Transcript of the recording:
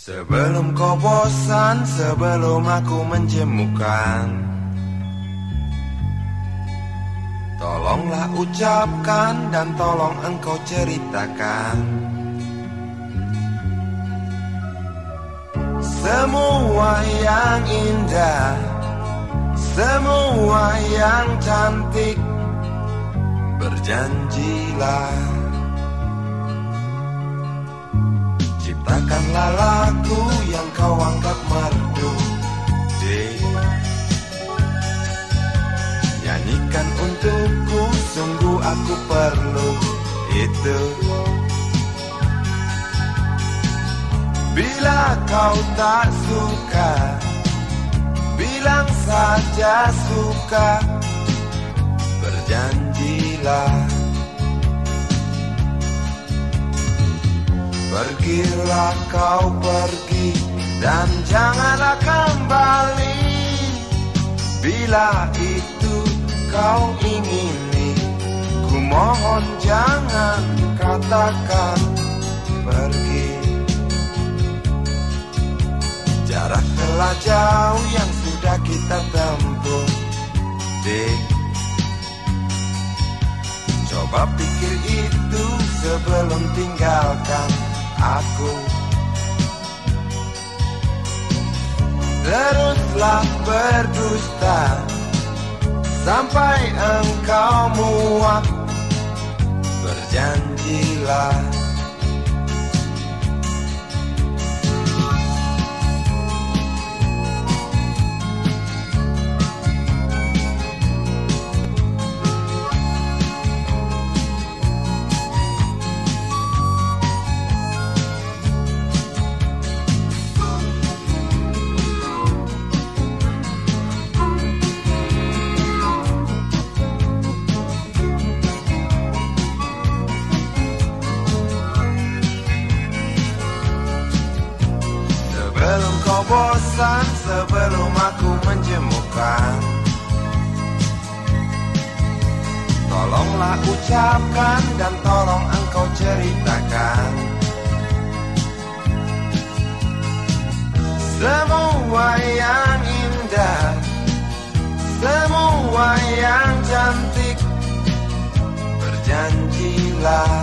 Sebelum kau bosan, sebelum aku menjemukan Tolonglah ucapkan dan tolong engkau ceritakan. Semua yang indah Semua yang cantik Berjanjilah kau anggap merdu Nyanyikan untukku Sungguh aku perlu itu. Bila kau tak suka Bilang saja suka. Berjanjilah Pergilah kau pergi Dan janganlah kembali. Bila itu kau ingini Ku mohon jangan katakan pergi. Jarak telah jauh yang sudah kita tempuh Dek. Coba pikir itu sebelum tinggalkan aku. Teruslah berdusta Sampai engkau muak. Berjanjilah kau bosan, sebelum aku menjemukan. Tolonglah ucapkan dan tolong engkau ceritakan. Semua yang indah Semua yang cantik Berjanjilah